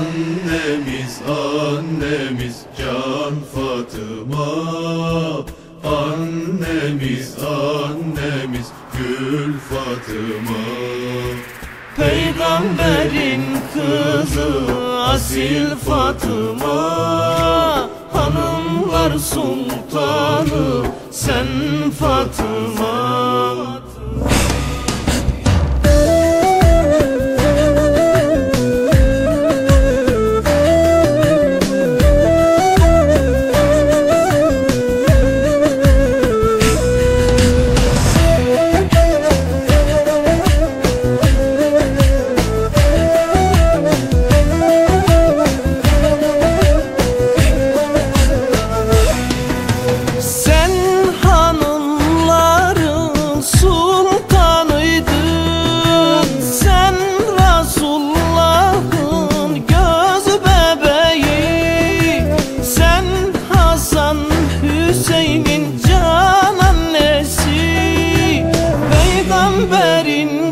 Annemiz annemiz can Fatıma. Annemiz annemiz gül Fatıma. Peygamberin kızı asil Fatıma. Hanımlar sultanı sen Fatıma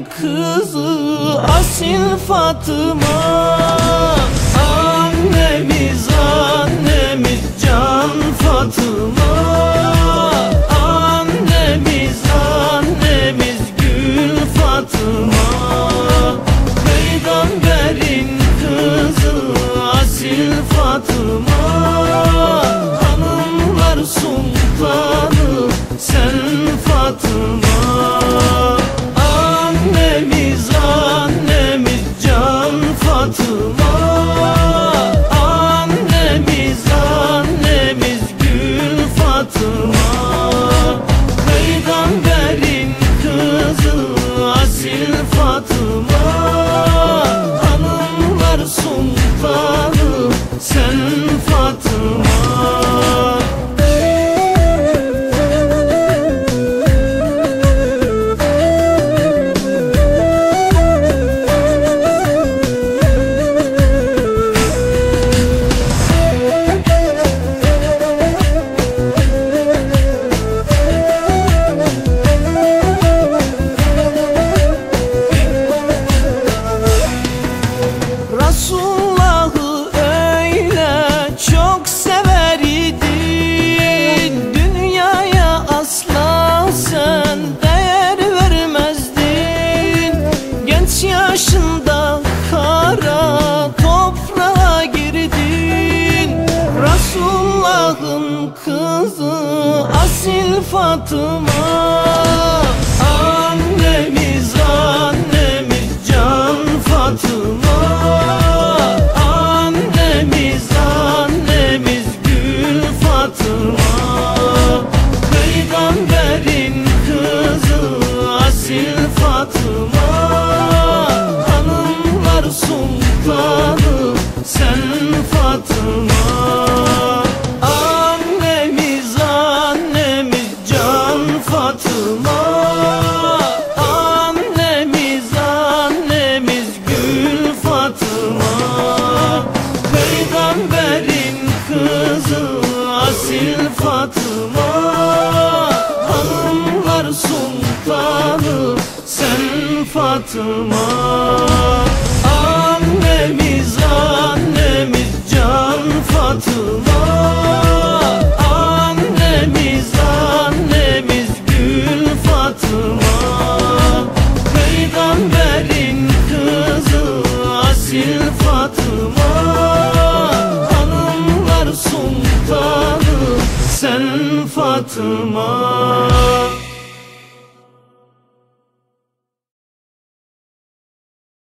kızı asil Fatıma. Annemiz annemiz can Fatıma. Annemiz annemiz gül Fatıma Resulullah'ı öyle çok sever idin. Dünyaya asla sen değer vermezdin. Genç yaşında kara toprağa girdin. Resulullah'ın kızı asil Fatıma Annemiz annemiz gül Fatıma Peygamberin kızı asil Fatıma. Annemiz annemiz can Fatıma. Annemiz annemiz gül Fatıma. Peygamberin kızı asil Fatıma. Hanımlar sultanı sen Fatıma